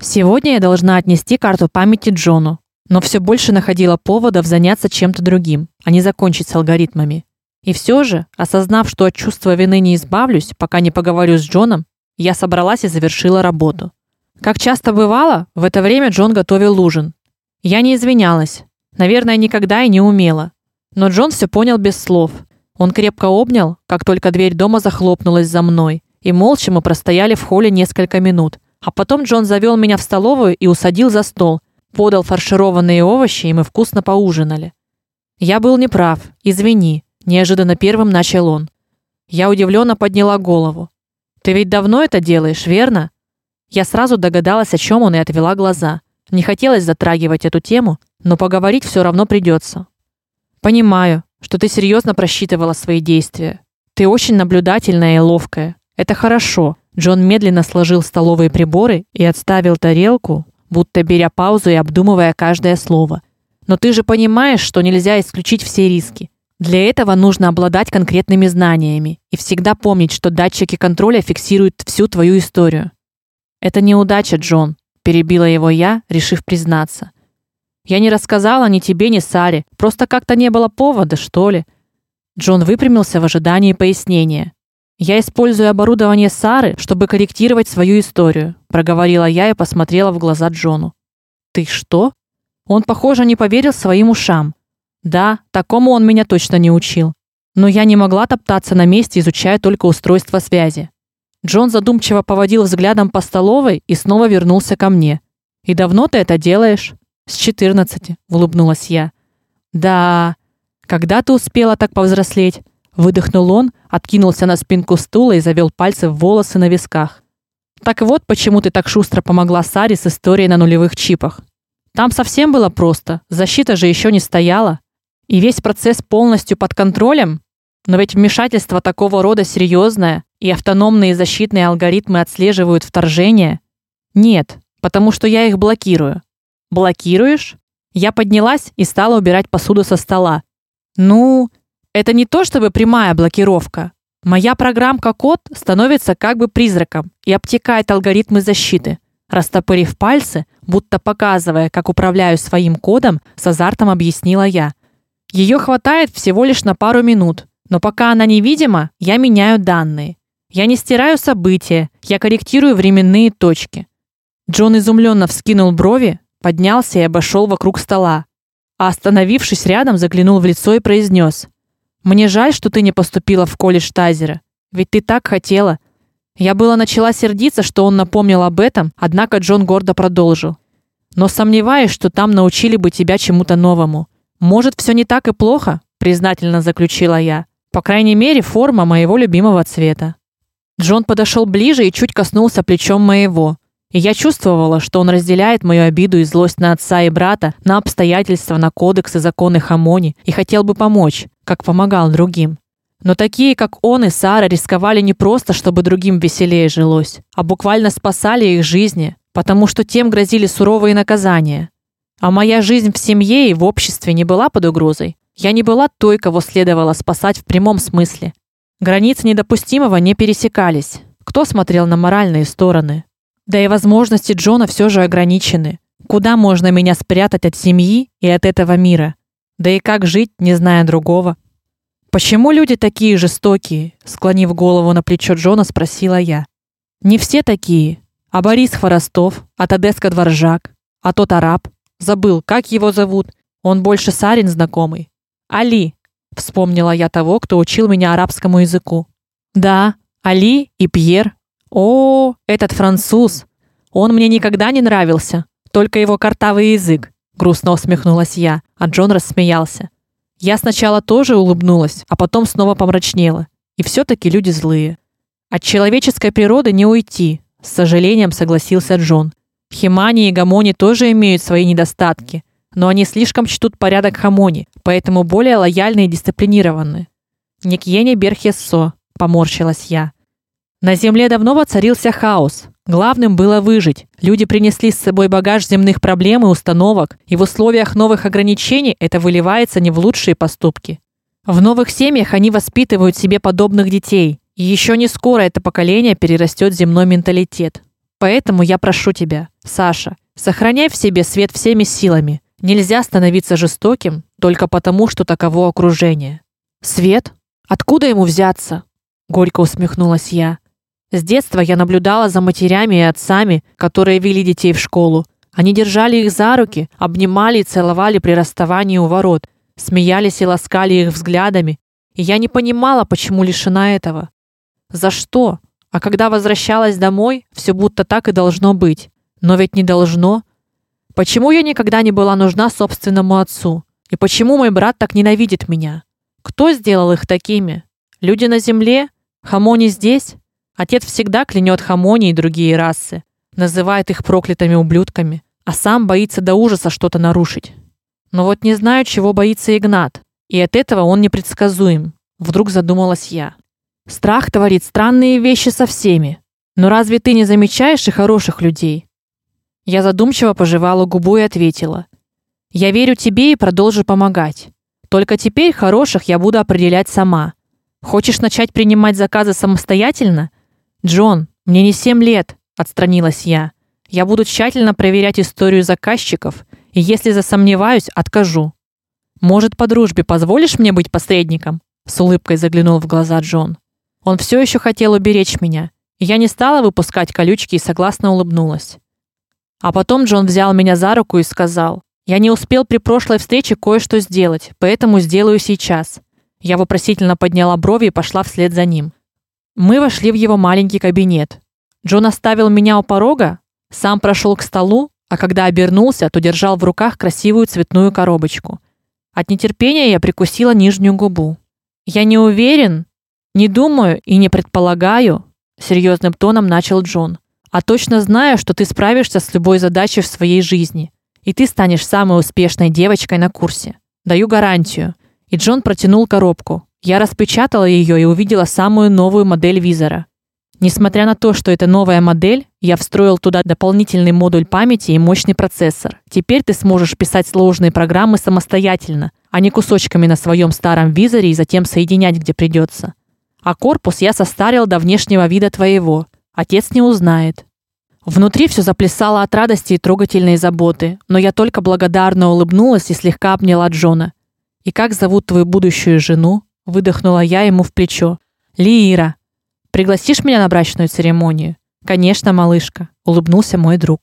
Сегодня я должна отнести карту памяти Джону, но все больше находила поводов заняться чем-то другим, а не закончить с алгоритмами. И все же, осознав, что от чувства вины не избавлюсь, пока не поговорю с Джоном, я собралась и завершила работу. Как часто бывало, в это время Джон готовил ужин. Я не извинялась. Наверное, никогда и не умела. Но Джон все понял без слов. Он крепко обнял, как только дверь дома захлопнулась за мной, и молча мы простояли в холле несколько минут. А потом Джон завел меня в столовую и усадил за стол, подал фаршированные овощи, и мы вкусно поужинали. Я был неправ. Извини, неожиданно первым начал он. Я удивленно подняла голову. Ты ведь давно это делаешь, верно? Я сразу догадалась, о чем он и отвела глаза. Не хотелось затрагивать эту тему, но поговорить все равно придется. Понимаю, что ты серьезно просчитывала свои действия. Ты очень наблюдательная и ловкая. Это хорошо. Джон медленно сложил столовые приборы и отставил тарелку, будто беря паузу и обдумывая каждое слово. Но ты же понимаешь, что нельзя исключить все риски. Для этого нужно обладать конкретными знаниями и всегда помнить, что датчики контроля фиксируют всю твою историю. Это неудача, Джон, перебила его я, решив признаться. Я не рассказала ни тебе, ни Саре, просто как-то не было повода, что ли. Джон выпрямился в ожидании пояснения. Я использую оборудование Сары, чтобы корректировать свою историю, проговорила я и посмотрела в глаза Джону. Ты что? Он, похоже, не поверил своим ушам. Да, такому он меня точно не учил. Но я не могла топтаться на месте, изучая только устройство связи. Джон задумчиво поводил взглядом по столовой и снова вернулся ко мне. И давно ты это делаешь? С 14, улыбнулась я. Да. Когда ты успела так повзрослеть? Выдохнул он, откинулся на спинку стула и завел пальцы в волосы на висках. Так вот, почему ты так шустро помогла Саре с историей на нулевых чипах. Там совсем было просто. Защита же еще не стояла, и весь процесс полностью под контролем. Но ведь вмешательство такого рода серьезное, и автономные защитные алгоритмы отслеживают вторжение? Нет, потому что я их блокирую. Блокируешь? Я поднялась и стала убирать посуду со стола. Ну, это не то чтобы прямая блокировка. Моя программка код становится как бы призраком и обтекает алгоритмы защиты. Растопырив пальцы, будто показывая, как управляю своим кодом, с азартом объяснила я. Ее хватает всего лишь на пару минут, но пока она невидима, я меняю данные. Я не стираю события, я корректирую временные точки. Джон изумленно вскинул брови, поднялся и обошел вокруг стола, а остановившись рядом, заглянул в лицо и произнес: "Мне жаль, что ты не поступила в колледж Тазера, ведь ты так хотела". Я было начала сердиться, что он напомнил об этом, однако Джон гордо продолжил: "Но сомневаюсь, что там научили бы тебя чему-то новому. Может, все не так и плохо?" признательно заключила я. По крайней мере, форма моего любимого цвета. Джон подошел ближе и чуть коснулся плечом моего. И я чувствовала, что он разделяет мою обиду и злость на отца и брата, на обстоятельства, на кодекс и законы Хамони и хотел бы помочь, как помогал другим. Но такие, как он и Сара, рисковали не просто, чтобы другим веселее жилось, а буквально спасали их жизни, потому что тем грозили суровые наказания. А моя жизнь в семье и в обществе не была под угрозой. Я не была той, кого следовало спасать в прямом смысле. Границы недопустимого не пересекались. Кто смотрел на моральные стороны? Да и возможности Джона все же ограничены. Куда можно меня спрятать от семьи и от этого мира? Да и как жить, не зная другого? Почему люди такие жестокие? склонив голову на плечо Джона, спросила я. Не все такие. А Борис Хворостов, а Тадеска Дворжак, а тот араб, забыл, как его зовут. Он больше Сарин знакомый. Али, Вспомнила я того, кто учил меня арабскому языку. Да, Али и Пьер. О, этот француз. Он мне никогда не нравился, только его картавый язык. Грустно усмехнулась я, а Джон рассмеялся. Я сначала тоже улыбнулась, а потом снова помрачнела. И все таки люди злые. От человеческой природы не уйти, с сожалением согласился Джон. Химани и Гамони тоже имеют свои недостатки, но они слишком чтут порядок Хамони, поэтому более лояльны и дисциплинированы. Никьене Берхессо, поморщилась я. На земле давно воцарился хаос. Главным было выжить. Люди принесли с собой багаж земных проблем и установок, и в условиях новых ограничений это выливается не в лучшие поступки. В новых семьях они воспитывают себе подобных детей, и еще не скоро это поколение перерастет земной менталитет. Поэтому я прошу тебя, Саша, сохраняй в себе свет всеми силами. Нельзя становиться жестоким только потому, что таково окружение. Свет? Откуда ему взяться? горько усмехнулась я. С детства я наблюдала за матерями и отцами, которые вели детей в школу. Они держали их за руки, обнимали и целовали при расставании у ворот, смеялись и ласкали их взглядами, и я не понимала, почему лишена этого. За что? А когда возвращалась домой, все будто так и должно быть. Но ведь не должно. Почему я никогда не была нужна собственному отцу? И почему мой брат так ненавидит меня? Кто сделал их такими? Люди на земле? Хамони здесь? Отец всегда клянет Хамони и другие расы, называет их проклятыми ублюдками, а сам боится до ужаса что-то нарушить. Но вот не знаю, чего боится Игнат, и от этого он непредсказуем. Вдруг задумалась я. Страх творит странные вещи со всеми. Но разве ты не замечаешь и хороших людей? Я задумчиво пожевала губу и ответила: Я верю тебе и продолжу помогать. Только теперь хороших я буду определять сама. Хочешь начать принимать заказы самостоятельно? Джон, мне не семь лет, отстранилась я. Я буду тщательно проверять историю заказчиков, и если засомневаюсь, откажу. Может, по дружбе позволишь мне быть посредником? С улыбкой заглянул в глаза Джон. Он все еще хотел уберечь меня, и я не стала выпускать колючки и согласно улыбнулась. А потом Джон взял меня за руку и сказал: "Я не успел при прошлой встрече кое-что сделать, поэтому сделаю сейчас". Я вопросительно подняла брови и пошла вслед за ним. Мы вошли в его маленький кабинет. Джон оставил меня у порога, сам прошел к столу, а когда обернулся, то держал в руках красивую цветную коробочку. От нетерпения я прикусила нижнюю губу. Я не уверен, не думаю и не предполагаю, серьезным тоном начал Джон а точно знаю, что ты справишься с любой задачей в своей жизни, и ты станешь самой успешной девочкой на курсе. Даю гарантию. И Джон протянул коробку. Я распечатала ее и увидела самую новую модель визора. Несмотря на то, что это новая модель, я встроил туда дополнительный модуль памяти и мощный процессор. Теперь ты сможешь писать сложные программы самостоятельно, а не кусочками на своем старом визоре и затем соединять, где придется. А корпус я состарил до внешнего вида твоего. Отец не узнает. Внутри все заплясало от радости и трогательной заботы, но я только благодарно улыбнулась и слегка обняла Джона. И как зовут твою будущую жену? Выдохнула я ему в плечо. Лира. Пригласишь меня на брачную церемонию? Конечно, малышка, улыбнулся мой друг.